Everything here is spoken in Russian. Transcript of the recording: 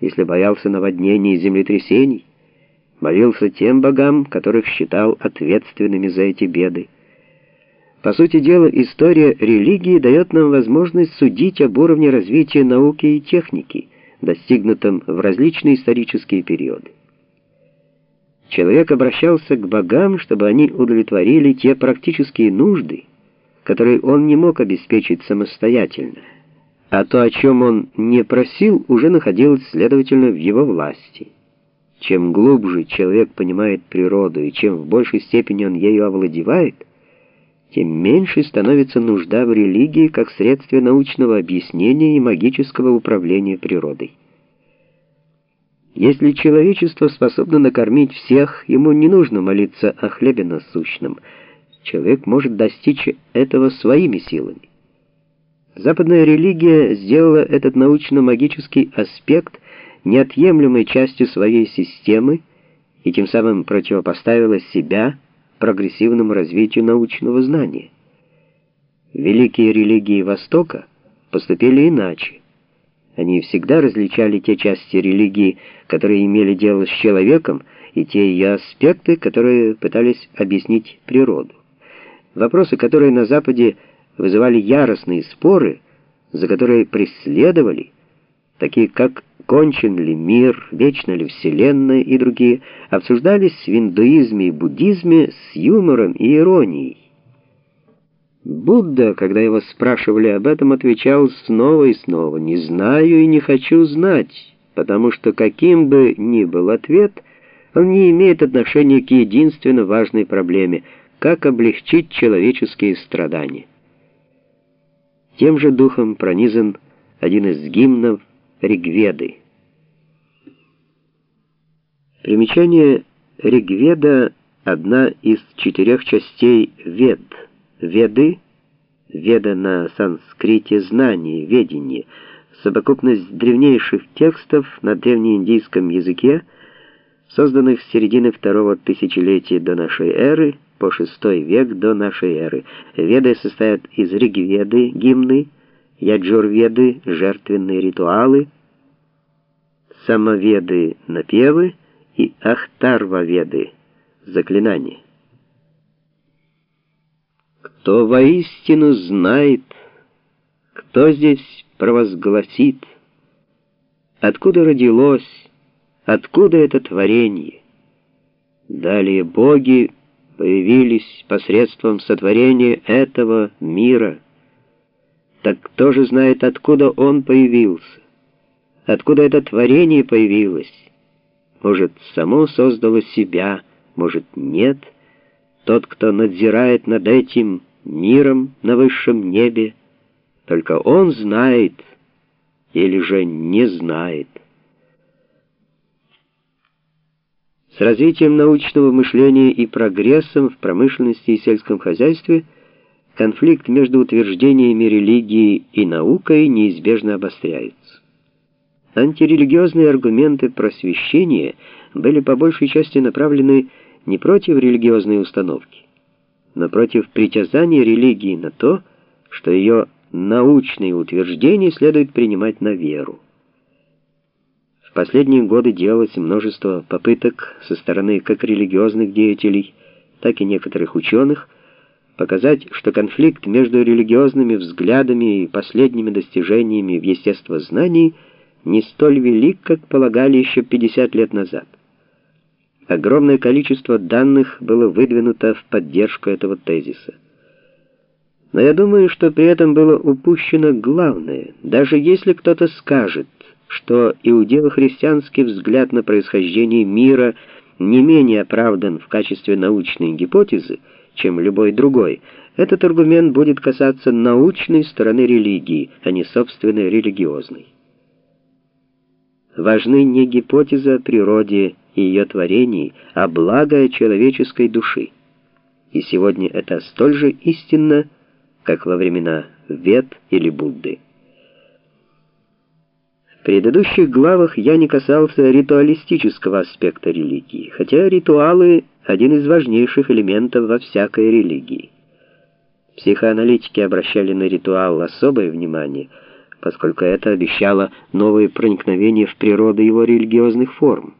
если боялся наводнений и землетрясений, молился тем богам, которых считал ответственными за эти беды. По сути дела, история религии дает нам возможность судить об уровне развития науки и техники, достигнутом в различные исторические периоды. Человек обращался к богам, чтобы они удовлетворили те практические нужды, которые он не мог обеспечить самостоятельно, а то, о чем он не просил, уже находилось, следовательно, в его власти. Чем глубже человек понимает природу и чем в большей степени он ею овладевает, тем меньше становится нужда в религии как средстве научного объяснения и магического управления природой. Если человечество способно накормить всех, ему не нужно молиться о хлебе насущном. Человек может достичь этого своими силами. Западная религия сделала этот научно-магический аспект неотъемлемой частью своей системы и тем самым противопоставила себя прогрессивному развитию научного знания. Великие религии Востока поступили иначе. Они всегда различали те части религии, которые имели дело с человеком, и те ее аспекты, которые пытались объяснить природу. Вопросы, которые на Западе вызывали яростные споры, за которые преследовали, такие как кончен ли мир, вечна ли Вселенная и другие, обсуждались в индуизме и буддизме с юмором и иронией. Будда, когда его спрашивали об этом, отвечал снова и снова «не знаю и не хочу знать», потому что каким бы ни был ответ, он не имеет отношения к единственно важной проблеме – как облегчить человеческие страдания. Тем же духом пронизан один из гимнов Ригведы. Примечание Ригведа — одна из четырех частей Вед. Веды — Веда на санскрите знание, ведение, совокупность древнейших текстов на древнеиндийском языке, созданных с середины второго тысячелетия до нашей эры по VI век до нашей эры. Веды состоят из Ригведы, гимны, Яджурведы, жертвенные ритуалы, Самоведы, напевы и Ахтарваведы, заклинания. Кто воистину знает, кто здесь провозгласит, откуда родилось, откуда это творение. Далее боги появились посредством сотворения этого мира. Так кто же знает, откуда он появился? Откуда это творение появилось? Может, само создало себя, может, нет? Тот, кто надзирает над этим миром на высшем небе, только он знает или же не знает. С развитием научного мышления и прогрессом в промышленности и сельском хозяйстве конфликт между утверждениями религии и наукой неизбежно обостряется. Антирелигиозные аргументы просвещения были по большей части направлены не против религиозной установки, но против притязания религии на то, что ее научные утверждения следует принимать на веру последние годы делалось множество попыток со стороны как религиозных деятелей, так и некоторых ученых показать, что конфликт между религиозными взглядами и последними достижениями в естествознании не столь велик, как полагали еще 50 лет назад. Огромное количество данных было выдвинуто в поддержку этого тезиса. Но я думаю, что при этом было упущено главное. Даже если кто-то скажет, что иудео-христианский взгляд на происхождение мира не менее оправдан в качестве научной гипотезы, чем любой другой, этот аргумент будет касаться научной стороны религии, а не собственной религиозной. Важны не гипотеза о природе и ее творении, а благо человеческой души. И сегодня это столь же истинно, как во времена Вед или Будды предыдущих главах я не касался ритуалистического аспекта религии, хотя ритуалы — один из важнейших элементов во всякой религии. Психоаналитики обращали на ритуал особое внимание, поскольку это обещало новые проникновения в природу его религиозных форм.